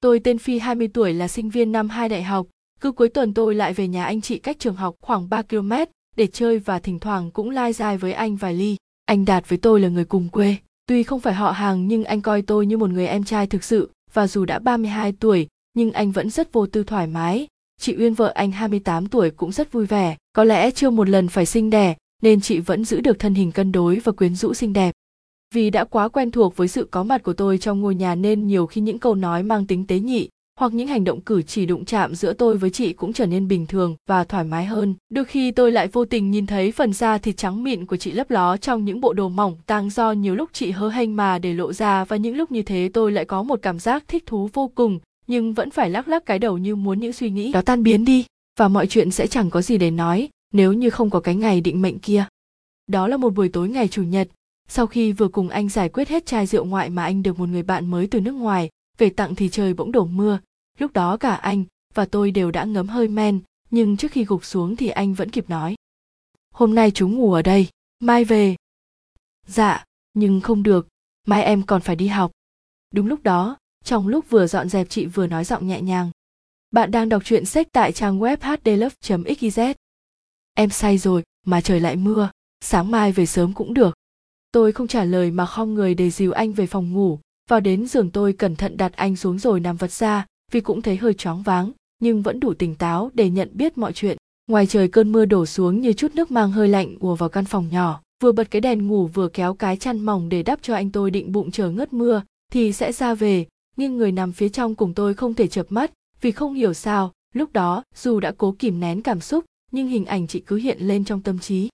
Tôi tên Phi 20 tuổi là sinh viên năm 2 đại học. Cứ cuối tuần tôi lại về nhà anh chị cách trường học khoảng 3 km để chơi và thỉnh thoảng cũng lai dài với anh vài ly. Anh Đạt với tôi là người cùng quê. Tuy không phải họ hàng nhưng anh coi tôi như một người em trai thực sự và dù đã 32 tuổi nhưng anh vẫn rất vô tư thoải mái. Chị Uyên vợ anh 28 tuổi cũng rất vui vẻ, có lẽ chưa một lần phải sinh đẻ nên chị vẫn giữ được thân hình cân đối và quyến rũ xinh đẹp. Vì đã quá quen thuộc với sự có mặt của tôi trong ngôi nhà nên nhiều khi những câu nói mang tính tế nhị hoặc những hành động cử chỉ đụng chạm giữa tôi với chị cũng trở nên bình thường và thoải mái hơn. Đôi khi tôi lại vô tình nhìn thấy phần da thịt trắng mịn của chị lấp ló trong những bộ đồ mỏng tang do nhiều lúc chị hớ hênh mà để lộ ra và những lúc như thế tôi lại có một cảm giác thích thú vô cùng nhưng vẫn phải lắc lắc cái đầu như muốn những suy nghĩ đó tan biến đi và mọi chuyện sẽ chẳng có gì để nói nếu như không có cái ngày định mệnh kia. Đó là một buổi tối ngày chủ nhật, sau khi vừa cùng anh giải quyết hết chai rượu ngoại mà anh được một người bạn mới từ nước ngoài về tặng thì trời bỗng đổ mưa. Lúc đó cả anh và tôi đều đã ngấm hơi men, nhưng trước khi gục xuống thì anh vẫn kịp nói. Hôm nay chúng ngủ ở đây, mai về. Dạ nhưng không được, mai em còn phải đi học. Đúng lúc đó, trong lúc vừa dọn dẹp chị vừa nói giọng nhẹ nhàng. Bạn đang đọc truyện sách tại trang web hdlove xyz em say rồi mà trời lại mưa, sáng mai về sớm cũng được tôi không trả lời mà khom người để dìu anh về phòng ngủ. Vào đến giường tôi cẩn thận đặt anh xuống rồi nằm vật ra, vì cũng thấy hơi choáng váng, nhưng vẫn đủ tỉnh táo để nhận biết mọi chuyện. Ngoài trời cơn mưa đổ xuống như chút nước mang hơi lạnh ùa vào căn phòng nhỏ, vừa bật cái đèn ngủ vừa kéo cái chăn mỏng để đắp cho anh tôi định bụng chờ ngớt mưa, thì sẽ ra về. Nhưng người nằm phía trong cùng tôi không thể chợp mắt, vì không hiểu sao, lúc đó dù đã cố kìm nén cảm xúc, nhưng hình ảnh chị cứ hiện lên trong tâm trí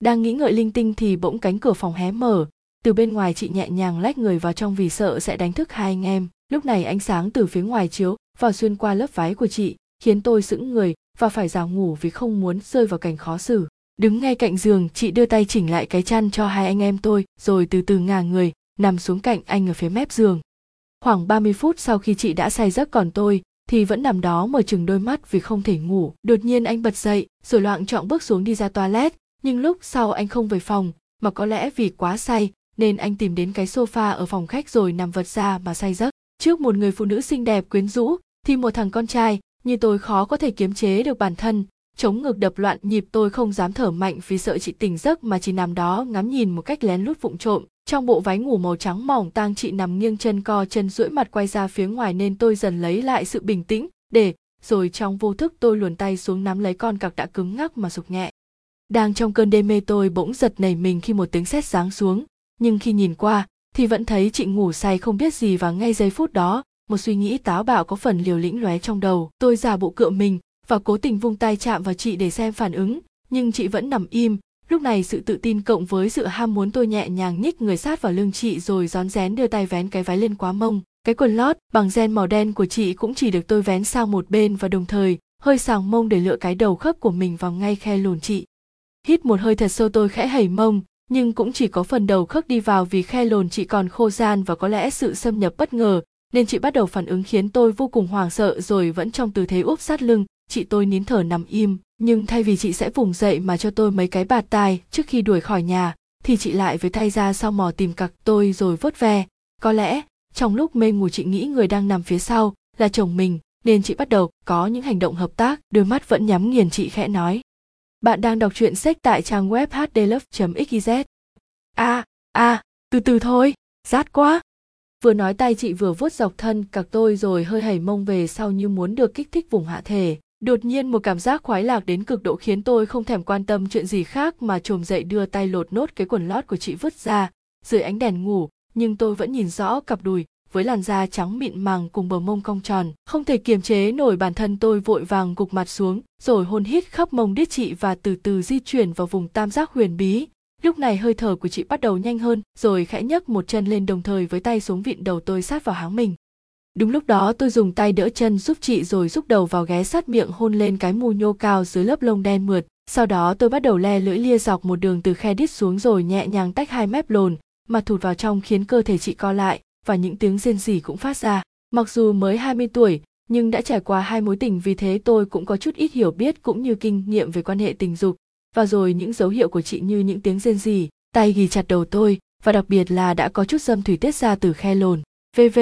đang nghĩ ngợi linh tinh thì bỗng cánh cửa phòng hé mở. Từ bên ngoài chị nhẹ nhàng lách người vào trong vì sợ sẽ đánh thức hai anh em. Lúc này ánh sáng từ phía ngoài chiếu vào xuyên qua lớp váy của chị, khiến tôi sững người và phải rào ngủ vì không muốn rơi vào cảnh khó xử. Đứng ngay cạnh giường, chị đưa tay chỉnh lại cái chăn cho hai anh em tôi, rồi từ từ ngả người, nằm xuống cạnh anh ở phía mép giường. Khoảng 30 phút sau khi chị đã say giấc còn tôi, thì vẫn nằm đó mở chừng đôi mắt vì không thể ngủ. Đột nhiên anh bật dậy, rồi loạn trọng bước xuống đi ra toilet nhưng lúc sau anh không về phòng, mà có lẽ vì quá say, nên anh tìm đến cái sofa ở phòng khách rồi nằm vật ra mà say giấc. Trước một người phụ nữ xinh đẹp quyến rũ, thì một thằng con trai như tôi khó có thể kiềm chế được bản thân. Chống ngực đập loạn nhịp tôi không dám thở mạnh vì sợ chị tỉnh giấc mà chỉ nằm đó ngắm nhìn một cách lén lút vụng trộm. Trong bộ váy ngủ màu trắng mỏng tang chị nằm nghiêng chân co chân duỗi mặt quay ra phía ngoài nên tôi dần lấy lại sự bình tĩnh. Để, rồi trong vô thức tôi luồn tay xuống nắm lấy con cặc đã cứng ngắc mà sục nhẹ đang trong cơn đê mê tôi bỗng giật nảy mình khi một tiếng sét giáng xuống. Nhưng khi nhìn qua, thì vẫn thấy chị ngủ say không biết gì và ngay giây phút đó, một suy nghĩ táo bạo có phần liều lĩnh lóe trong đầu. Tôi giả bộ cựa mình và cố tình vung tay chạm vào chị để xem phản ứng, nhưng chị vẫn nằm im. Lúc này sự tự tin cộng với sự ham muốn tôi nhẹ nhàng nhích người sát vào lưng chị rồi rón rén đưa tay vén cái váy lên quá mông. Cái quần lót bằng gen màu đen của chị cũng chỉ được tôi vén sang một bên và đồng thời, hơi sàng mông để lựa cái đầu khớp của mình vào ngay khe lùn chị hít một hơi thật sâu tôi khẽ hẩy mông, nhưng cũng chỉ có phần đầu khớp đi vào vì khe lồn chị còn khô gian và có lẽ sự xâm nhập bất ngờ, nên chị bắt đầu phản ứng khiến tôi vô cùng hoảng sợ rồi vẫn trong tư thế úp sát lưng, chị tôi nín thở nằm im. Nhưng thay vì chị sẽ vùng dậy mà cho tôi mấy cái bạt tai trước khi đuổi khỏi nhà, thì chị lại với thay ra sau mò tìm cặc tôi rồi vớt ve. Có lẽ, trong lúc mê ngủ chị nghĩ người đang nằm phía sau là chồng mình, nên chị bắt đầu có những hành động hợp tác. Đôi mắt vẫn nhắm nghiền chị khẽ nói bạn đang đọc truyện sách tại trang web hdlove.xyz a a từ từ thôi, rát quá. Vừa nói tay chị vừa vuốt dọc thân cặc tôi rồi hơi hẩy mông về sau như muốn được kích thích vùng hạ thể. Đột nhiên một cảm giác khoái lạc đến cực độ khiến tôi không thèm quan tâm chuyện gì khác mà trồm dậy đưa tay lột nốt cái quần lót của chị vứt ra. Dưới ánh đèn ngủ, nhưng tôi vẫn nhìn rõ cặp đùi với làn da trắng mịn màng cùng bờ mông cong tròn, không thể kiềm chế nổi bản thân tôi vội vàng gục mặt xuống, rồi hôn hít khắp mông đít chị và từ từ di chuyển vào vùng tam giác huyền bí. Lúc này hơi thở của chị bắt đầu nhanh hơn, rồi khẽ nhấc một chân lên đồng thời với tay xuống vịn đầu tôi sát vào háng mình. Đúng lúc đó tôi dùng tay đỡ chân giúp chị rồi giúp đầu vào ghé sát miệng hôn lên cái mù nhô cao dưới lớp lông đen mượt. Sau đó tôi bắt đầu le lưỡi lia dọc một đường từ khe đít xuống rồi nhẹ nhàng tách hai mép lồn, mà thụt vào trong khiến cơ thể chị co lại và những tiếng rên rỉ cũng phát ra. Mặc dù mới 20 tuổi, nhưng đã trải qua hai mối tình vì thế tôi cũng có chút ít hiểu biết cũng như kinh nghiệm về quan hệ tình dục. Và rồi những dấu hiệu của chị như những tiếng rên rỉ, tay ghi chặt đầu tôi và đặc biệt là đã có chút dâm thủy tiết ra từ khe lồn. VV,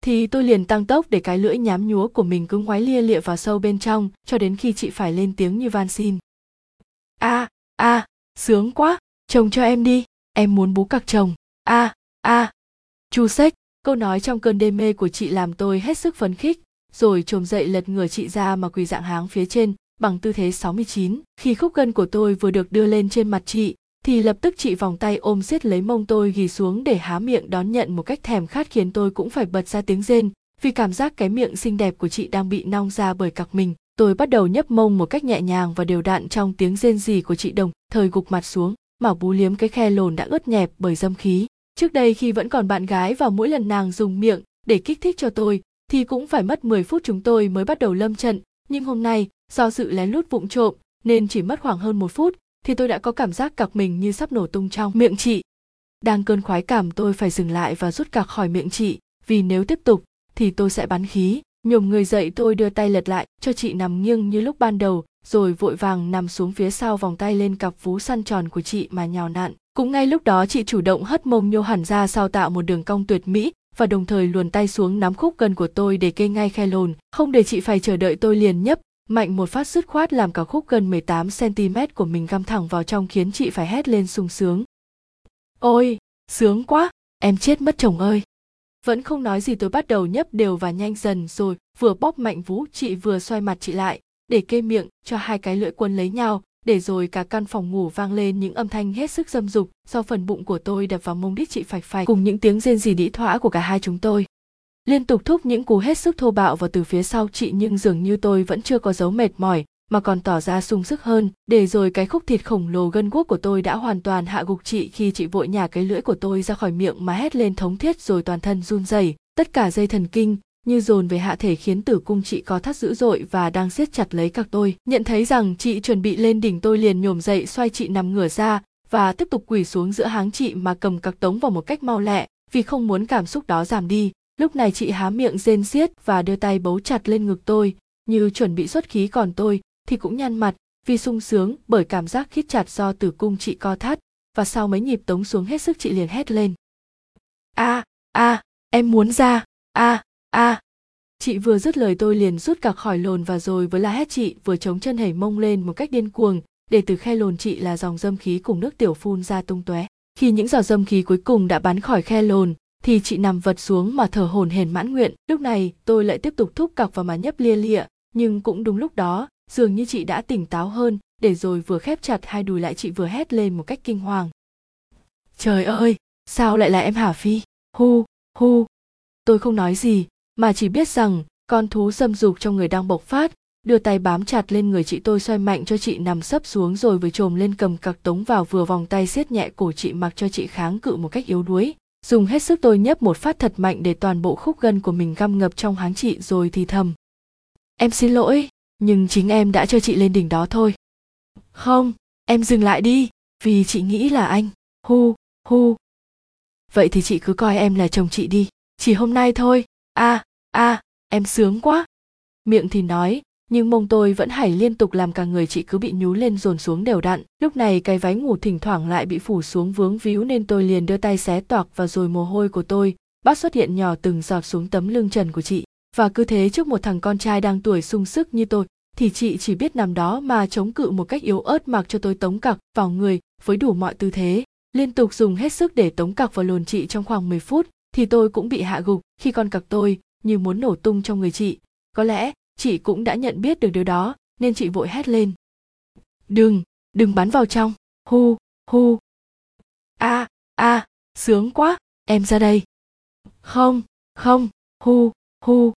thì tôi liền tăng tốc để cái lưỡi nhám nhúa của mình cứ ngoái lia lịa vào sâu bên trong cho đến khi chị phải lên tiếng như van xin a a sướng quá chồng cho em đi em muốn bú cặc chồng a a chu sách câu nói trong cơn đê mê của chị làm tôi hết sức phấn khích rồi trồm dậy lật ngửa chị ra mà quỳ dạng háng phía trên bằng tư thế 69. Khi khúc gân của tôi vừa được đưa lên trên mặt chị, thì lập tức chị vòng tay ôm siết lấy mông tôi ghi xuống để há miệng đón nhận một cách thèm khát khiến tôi cũng phải bật ra tiếng rên vì cảm giác cái miệng xinh đẹp của chị đang bị nong ra bởi cặc mình tôi bắt đầu nhấp mông một cách nhẹ nhàng và đều đặn trong tiếng rên rỉ của chị đồng thời gục mặt xuống mà bú liếm cái khe lồn đã ướt nhẹp bởi dâm khí trước đây khi vẫn còn bạn gái và mỗi lần nàng dùng miệng để kích thích cho tôi, thì cũng phải mất 10 phút chúng tôi mới bắt đầu lâm trận. Nhưng hôm nay, do sự lén lút vụng trộm nên chỉ mất khoảng hơn một phút, thì tôi đã có cảm giác cặc mình như sắp nổ tung trong miệng chị. Đang cơn khoái cảm, tôi phải dừng lại và rút cặc khỏi miệng chị, vì nếu tiếp tục, thì tôi sẽ bắn khí. Nhổm người dậy, tôi đưa tay lật lại, cho chị nằm nghiêng như lúc ban đầu rồi vội vàng nằm xuống phía sau vòng tay lên cặp vú săn tròn của chị mà nhào nặn cũng ngay lúc đó chị chủ động hất mông nhô hẳn ra sau tạo một đường cong tuyệt mỹ và đồng thời luồn tay xuống nắm khúc gần của tôi để kê ngay khe lồn không để chị phải chờ đợi tôi liền nhấp mạnh một phát dứt khoát làm cả khúc gần 18 cm của mình găm thẳng vào trong khiến chị phải hét lên sung sướng. Ôi, sướng quá, em chết mất chồng ơi. Vẫn không nói gì tôi bắt đầu nhấp đều và nhanh dần rồi vừa bóp mạnh vú chị vừa xoay mặt chị lại để kê miệng, cho hai cái lưỡi quân lấy nhau, để rồi cả căn phòng ngủ vang lên những âm thanh hết sức dâm dục, do phần bụng của tôi đập vào mông đít chị phạch phạch cùng những tiếng rên rỉ đĩ thỏa của cả hai chúng tôi. Liên tục thúc những cú hết sức thô bạo vào từ phía sau chị nhưng dường như tôi vẫn chưa có dấu mệt mỏi, mà còn tỏ ra sung sức hơn, để rồi cái khúc thịt khổng lồ gân guốc của tôi đã hoàn toàn hạ gục chị khi chị vội nhả cái lưỡi của tôi ra khỏi miệng mà hét lên thống thiết rồi toàn thân run rẩy. Tất cả dây thần kinh như dồn về hạ thể khiến tử cung chị có thắt dữ dội và đang siết chặt lấy cặc tôi. Nhận thấy rằng chị chuẩn bị lên đỉnh tôi liền nhổm dậy xoay chị nằm ngửa ra và tiếp tục quỳ xuống giữa háng chị mà cầm cặc tống vào một cách mau lẹ vì không muốn cảm xúc đó giảm đi. Lúc này chị há miệng rên xiết và đưa tay bấu chặt lên ngực tôi. Như chuẩn bị xuất khí còn tôi thì cũng nhăn mặt vì sung sướng bởi cảm giác khít chặt do tử cung chị co thắt và sau mấy nhịp tống xuống hết sức chị liền hét lên. A a, em muốn ra. A a chị vừa dứt lời tôi liền rút cả khỏi lồn và rồi với la hét chị, vừa chống chân hẩy mông lên một cách điên cuồng, để từ khe lồn chị là dòng dâm khí cùng nước tiểu phun ra tung tóe. Khi những giọt dâm khí cuối cùng đã bắn khỏi khe lồn, thì chị nằm vật xuống mà thở hổn hển mãn nguyện. Lúc này, tôi lại tiếp tục thúc cọc vào mà nhấp lia lịa, nhưng cũng đúng lúc đó, dường như chị đã tỉnh táo hơn, để rồi vừa khép chặt hai đùi lại chị vừa hét lên một cách kinh hoàng. Trời ơi, sao lại là em hả phi? Hu hu. Tôi không nói gì mà chỉ biết rằng con thú xâm dục trong người đang bộc phát đưa tay bám chặt lên người chị tôi xoay mạnh cho chị nằm sấp xuống rồi vừa trồm lên cầm cặc tống vào vừa vòng tay siết nhẹ cổ chị mặc cho chị kháng cự một cách yếu đuối. Dùng hết sức tôi nhấp một phát thật mạnh để toàn bộ khúc gân của mình găm ngập trong háng chị rồi thì thầm. Em xin lỗi nhưng chính em đã cho chị lên đỉnh đó thôi. Không em dừng lại đi vì chị nghĩ là anh. Hu hu. Vậy thì chị cứ coi em là chồng chị đi chỉ hôm nay thôi. A à, a à, em sướng quá. Miệng thì nói nhưng mông tôi vẫn hảy liên tục làm cả người chị cứ bị nhú lên dồn xuống đều đặn. Lúc này cái váy ngủ thỉnh thoảng lại bị phủ xuống vướng víu nên tôi liền đưa tay xé toạc và rồi mồ hôi của tôi. Bắt xuất hiện nhỏ từng giọt xuống tấm lưng trần của chị. Và cứ thế trước một thằng con trai đang tuổi sung sức như tôi thì chị chỉ biết nằm đó mà chống cự một cách yếu ớt mặc cho tôi tống cặc vào người với đủ mọi tư thế. Liên tục dùng hết sức để tống cặc vào lồn chị trong khoảng 10 phút thì tôi cũng bị hạ gục khi con cặc tôi như muốn nổ tung trong người chị. Có lẽ chị cũng đã nhận biết được điều đó, nên chị vội hét lên. Đừng đừng bắn vào trong. Hu hu. A a, sướng quá, em ra đây. Không không, hu hu.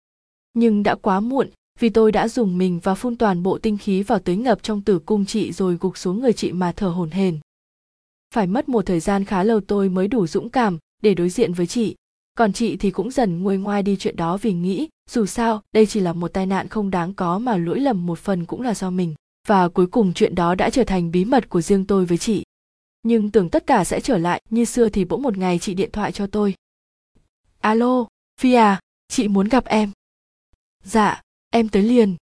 Nhưng đã quá muộn, vì tôi đã dùng mình và phun toàn bộ tinh khí vào tưới ngập trong tử cung chị rồi gục xuống người chị mà thở hổn hển. Phải mất một thời gian khá lâu tôi mới đủ dũng cảm để đối diện với chị còn chị thì cũng dần nguôi ngoai đi chuyện đó vì nghĩ, dù sao, đây chỉ là một tai nạn không đáng có mà lỗi lầm một phần cũng là do mình. Và cuối cùng chuyện đó đã trở thành bí mật của riêng tôi với chị. Nhưng tưởng tất cả sẽ trở lại, như xưa thì bỗng một ngày chị điện thoại cho tôi. Alo phi à chị muốn gặp em. Dạ em tới liền.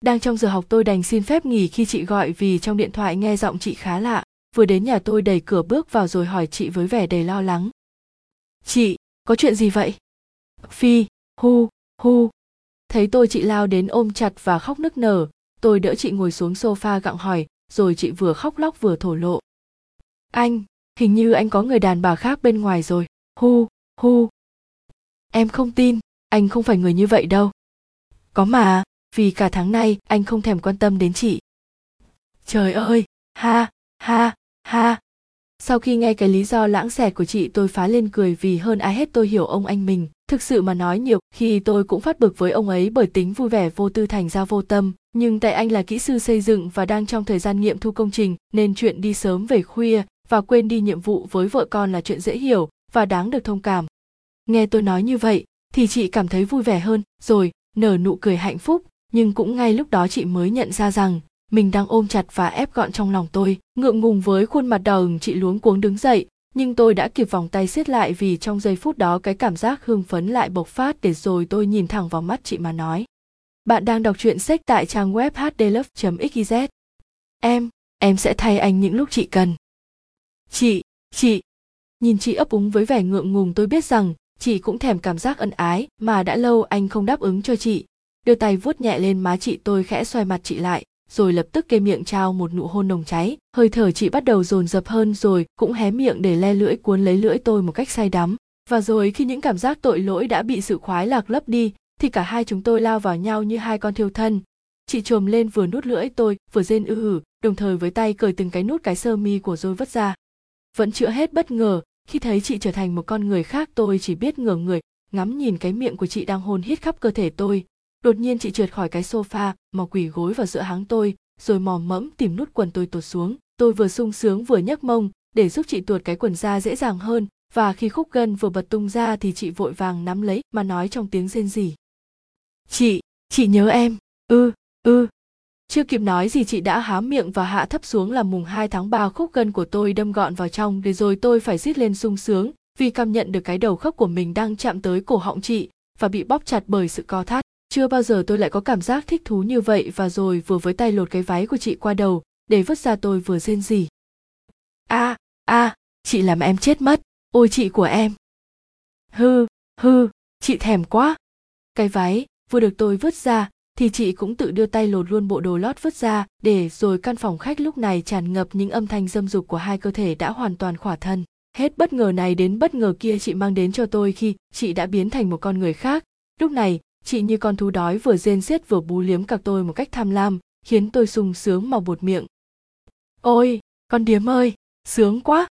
Đang trong giờ học tôi đành xin phép nghỉ khi chị gọi vì trong điện thoại nghe giọng chị khá lạ. Vừa đến nhà tôi đẩy cửa bước vào rồi hỏi chị với vẻ đầy lo lắng. Chị có chuyện gì vậy? Phi, hu hu. Thấy tôi chị lao đến ôm chặt và khóc nức nở, tôi đỡ chị ngồi xuống sofa gặng hỏi, rồi chị vừa khóc lóc vừa thổ lộ. Anh, hình như anh có người đàn bà khác bên ngoài rồi. Hu hu. Em không tin, anh không phải người như vậy đâu. Có mà, vì cả tháng nay anh không thèm quan tâm đến chị. Trời ơi, ha ha ha sau khi nghe cái lý do lãng xẹt của chị, tôi phá lên cười vì hơn ai hết tôi hiểu ông anh mình. Thực sự mà nói nhiều, khi tôi cũng phát bực với ông ấy bởi tính vui vẻ vô tư thành ra vô tâm. Nhưng tại anh là kỹ sư xây dựng và đang trong thời gian nghiệm thu công trình, nên chuyện đi sớm về khuya và quên đi nhiệm vụ với vợ con là chuyện dễ hiểu và đáng được thông cảm. Nghe tôi nói như vậy, thì chị cảm thấy vui vẻ hơn. Rồi, nở nụ cười hạnh phúc, nhưng cũng ngay lúc đó chị mới nhận ra rằng mình đang ôm chặt và ép gọn trong lòng tôi, ngượng ngùng với khuôn mặt đỏ ửng chị luống cuống đứng dậy. Nhưng tôi đã kịp vòng tay siết lại vì trong giây phút đó cái cảm giác hưng phấn lại bộc phát để rồi tôi nhìn thẳng vào mắt chị mà nói. Bạn đang đọc truyện sách tại trang web hdlove xyz em em sẽ thay anh những lúc chị cần. Chị chị. Nhìn chị ấp úng với vẻ ngượng ngùng tôi biết rằng chị cũng thèm cảm giác ân ái mà đã lâu anh không đáp ứng cho chị. Đưa tay vuốt nhẹ lên má chị tôi khẽ xoay mặt chị lại rồi lập tức kê miệng trao một nụ hôn nồng cháy. Hơi thở chị bắt đầu dồn dập hơn rồi, cũng hé miệng để le lưỡi cuốn lấy lưỡi tôi một cách say đắm. Và rồi khi những cảm giác tội lỗi đã bị sự khoái lạc lấp đi, thì cả hai chúng tôi lao vào nhau như hai con thiêu thân. Chị trồm lên vừa nút lưỡi tôi, vừa rên ư hử, đồng thời với tay cởi từng cái nút cái sơ mi của rồi vất ra. Vẫn chưa hết bất ngờ, khi thấy chị trở thành một con người khác tôi chỉ biết ngửa người, ngắm nhìn cái miệng của chị đang hôn hít khắp cơ thể tôi đột nhiên chị trượt khỏi cái sofa mà quỳ gối vào giữa háng tôi rồi mò mẫm tìm nút quần tôi tuột xuống. Tôi vừa sung sướng vừa nhấc mông để giúp chị tuột cái quần ra dễ dàng hơn và khi khúc gân vừa bật tung ra thì chị vội vàng nắm lấy mà nói trong tiếng rên rỉ. Chị chị nhớ em. Ư ừ, ư ừ. chưa kịp nói gì chị đã há miệng và hạ thấp xuống là mùng 2 tháng 3 khúc gân của tôi đâm gọn vào trong để rồi tôi phải rít lên sung sướng vì cảm nhận được cái đầu khớp của mình đang chạm tới cổ họng chị và bị bóp chặt bởi sự co thắt chưa bao giờ tôi lại có cảm giác thích thú như vậy và rồi vừa với tay lột cái váy của chị qua đầu để vứt ra tôi vừa rên rỉ. A à, a à, chị làm em chết mất. Ôi chị của em. Hư hư chị thèm quá. Cái váy vừa được tôi vứt ra thì chị cũng tự đưa tay lột luôn bộ đồ lót vứt ra để rồi căn phòng khách lúc này tràn ngập những âm thanh dâm dục của hai cơ thể đã hoàn toàn khỏa thân. Hết bất ngờ này đến bất ngờ kia chị mang đến cho tôi khi chị đã biến thành một con người khác. Lúc này chị như con thú đói vừa rên xiết vừa bú liếm cặp tôi một cách tham lam khiến tôi sung sướng mà bột miệng. Ôi con điếm ơi sướng quá!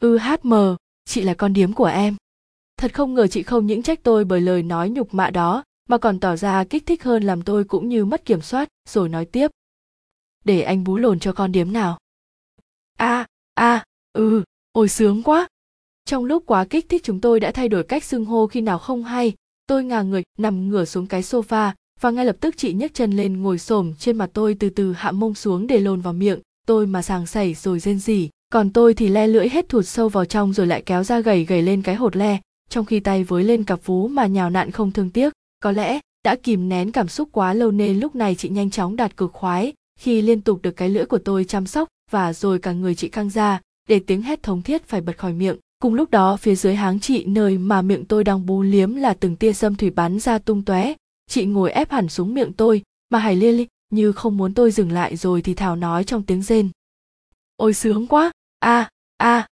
Ư hát mờ chị là con điếm của em. Thật không ngờ chị không những trách tôi bởi lời nói nhục mạ đó mà còn tỏ ra kích thích hơn làm tôi cũng như mất kiểm soát rồi nói tiếp. Để anh bú lồn cho con điếm nào. A à, a à, ừ ôi sướng quá! Trong lúc quá kích thích chúng tôi đã thay đổi cách xưng hô khi nào không hay tôi ngả người, nằm ngửa xuống cái sofa, và ngay lập tức chị nhấc chân lên ngồi xổm trên mặt tôi từ từ hạ mông xuống để lồn vào miệng. Tôi mà sàng sảy rồi rên rỉ, còn tôi thì le lưỡi hết thụt sâu vào trong rồi lại kéo ra gầy gầy lên cái hột le, trong khi tay với lên cặp vú mà nhào nặn không thương tiếc. Có lẽ đã kìm nén cảm xúc quá lâu nên lúc này chị nhanh chóng đạt cực khoái, khi liên tục được cái lưỡi của tôi chăm sóc và rồi cả người chị căng ra, để tiếng hét thống thiết phải bật khỏi miệng cùng lúc đó, phía dưới háng chị, nơi mà miệng tôi đang bú liếm là từng tia sâm thủy bắn ra tung tóe. Chị ngồi ép hẳn xuống miệng tôi, mà hải liên li như không muốn tôi dừng lại rồi thì thảo nói trong tiếng rên. Ôi sướng quá! A a!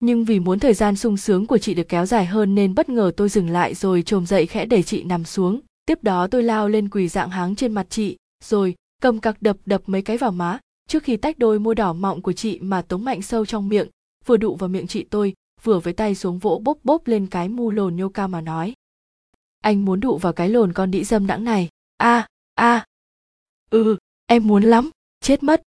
Nhưng vì muốn thời gian sung sướng của chị được kéo dài hơn nên bất ngờ tôi dừng lại rồi trồm dậy khẽ để chị nằm xuống. Tiếp đó tôi lao lên quỳ dạng háng trên mặt chị, rồi cầm cặc đập đập mấy cái vào má. Trước khi tách đôi môi đỏ mọng của chị mà tống mạnh sâu trong miệng, vừa đụ vào miệng chị tôi vừa với tay xuống vỗ bốp bốp lên cái mu lồn nhô cao mà nói. Anh muốn đụ vào cái lồn con đĩ dâm đãng này. A à, a. À. ừ em muốn lắm. Chết mất.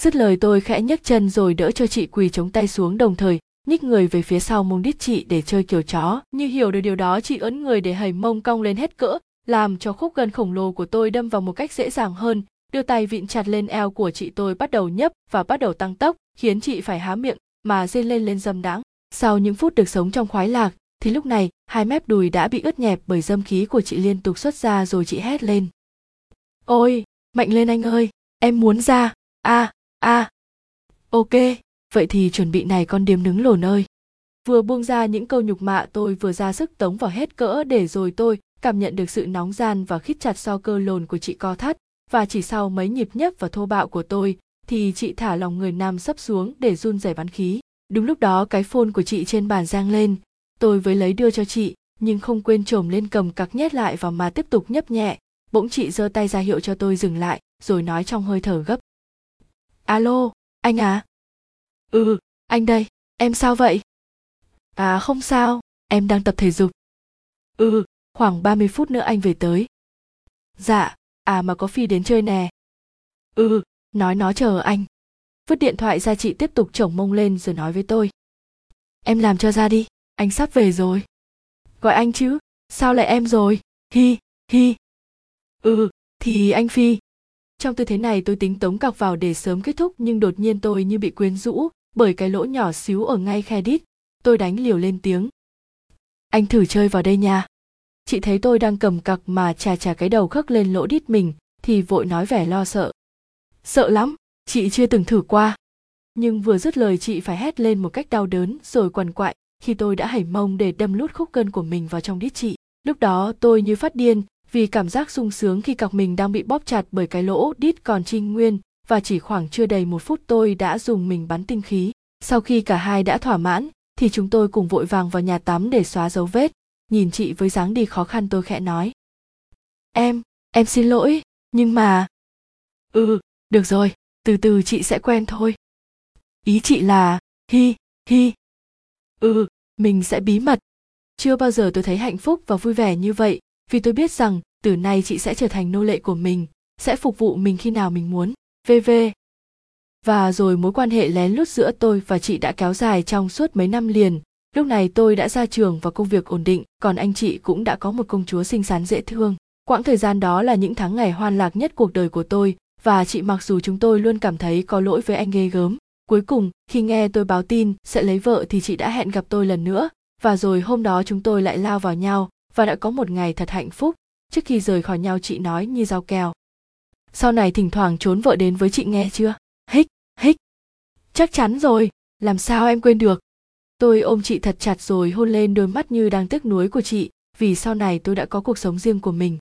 Dứt lời tôi khẽ nhấc chân rồi đỡ cho chị quỳ chống tay xuống đồng thời nhích người về phía sau mông đít chị để chơi kiểu chó. Như hiểu được điều đó chị ấn người để hầy mông cong lên hết cỡ làm cho khúc gân khổng lồ của tôi đâm vào một cách dễ dàng hơn. Đưa tay vịn chặt lên eo của chị tôi bắt đầu nhấp và bắt đầu tăng tốc khiến chị phải há miệng mà rên lên lên dâm đãng sau những phút được sống trong khoái lạc thì lúc này hai mép đùi đã bị ướt nhẹp bởi dâm khí của chị liên tục xuất ra rồi chị hét lên. Ôi mạnh lên anh ơi em muốn ra a à, a. À. ok vậy thì chuẩn bị này con điếm nứng lồn ơi. Vừa buông ra những câu nhục mạ tôi vừa ra sức tống vào hết cỡ để rồi tôi cảm nhận được sự nóng gian và khít chặt so cơ lồn của chị co thắt. Và chỉ sau mấy nhịp nhấp và thô bạo của tôi thì chị thả lòng người nam sấp xuống để run rẩy bắn khí đúng lúc đó cái phôn của chị trên bàn giang lên. Tôi với lấy đưa cho chị, nhưng không quên trồm lên cầm cặc nhét lại vào mà tiếp tục nhấp nhẹ. Bỗng chị giơ tay ra hiệu cho tôi dừng lại, rồi nói trong hơi thở gấp. Alo, anh à? Ừ anh đây, em sao vậy? À không sao, em đang tập thể dục. Ừ khoảng 30 phút nữa anh về tới. Dạ à mà có phi đến chơi nè. Ừ nói nó chờ anh vứt điện thoại ra chị tiếp tục chổng mông lên rồi nói với tôi. Em làm cho ra đi, anh sắp về rồi. Gọi anh chứ, sao lại em rồi? Hi hi. Ừ thì anh phi. Trong tư thế này tôi tính tống cọc vào để sớm kết thúc nhưng đột nhiên tôi như bị quyến rũ bởi cái lỗ nhỏ xíu ở ngay khe đít. Tôi đánh liều lên tiếng. Anh thử chơi vào đây nha. Chị thấy tôi đang cầm cặc mà chà chà cái đầu khấc lên lỗ đít mình thì vội nói vẻ lo sợ. Sợ lắm chị chưa từng thử qua. Nhưng vừa dứt lời chị phải hét lên một cách đau đớn rồi quằn quại khi tôi đã hẩy mông để đâm lút khúc cân của mình vào trong đít chị. Lúc đó tôi như phát điên vì cảm giác sung sướng khi cọc mình đang bị bóp chặt bởi cái lỗ đít còn trinh nguyên và chỉ khoảng chưa đầy một phút tôi đã dùng mình bắn tinh khí. Sau khi cả hai đã thỏa mãn thì chúng tôi cùng vội vàng vào nhà tắm để xóa dấu vết. Nhìn chị với dáng đi khó khăn tôi khẽ nói. Em em xin lỗi, nhưng mà ừ được rồi từ từ chị sẽ quen thôi. Ý chị là, hi hi. Ừ mình sẽ bí mật. Chưa bao giờ tôi thấy hạnh phúc và vui vẻ như vậy, vì tôi biết rằng từ nay chị sẽ trở thành nô lệ của mình, sẽ phục vụ mình khi nào mình muốn. Vv và rồi mối quan hệ lén lút giữa tôi và chị đã kéo dài trong suốt mấy năm liền. Lúc này tôi đã ra trường và công việc ổn định, còn anh chị cũng đã có một công chúa xinh xắn dễ thương. Quãng thời gian đó là những tháng ngày hoan lạc nhất cuộc đời của tôi và chị mặc dù chúng tôi luôn cảm thấy có lỗi với anh ghê gớm, cuối cùng khi nghe tôi báo tin sẽ lấy vợ thì chị đã hẹn gặp tôi lần nữa. Và rồi hôm đó chúng tôi lại lao vào nhau, và đã có một ngày thật hạnh phúc, trước khi rời khỏi nhau chị nói như dao kèo sau này thỉnh thoảng trốn vợ đến với chị nghe chưa? Hích hích. Chắc chắn rồi, làm sao em quên được? Tôi ôm chị thật chặt rồi hôn lên đôi mắt như đang tiếc nuối của chị, vì sau này tôi đã có cuộc sống riêng của mình.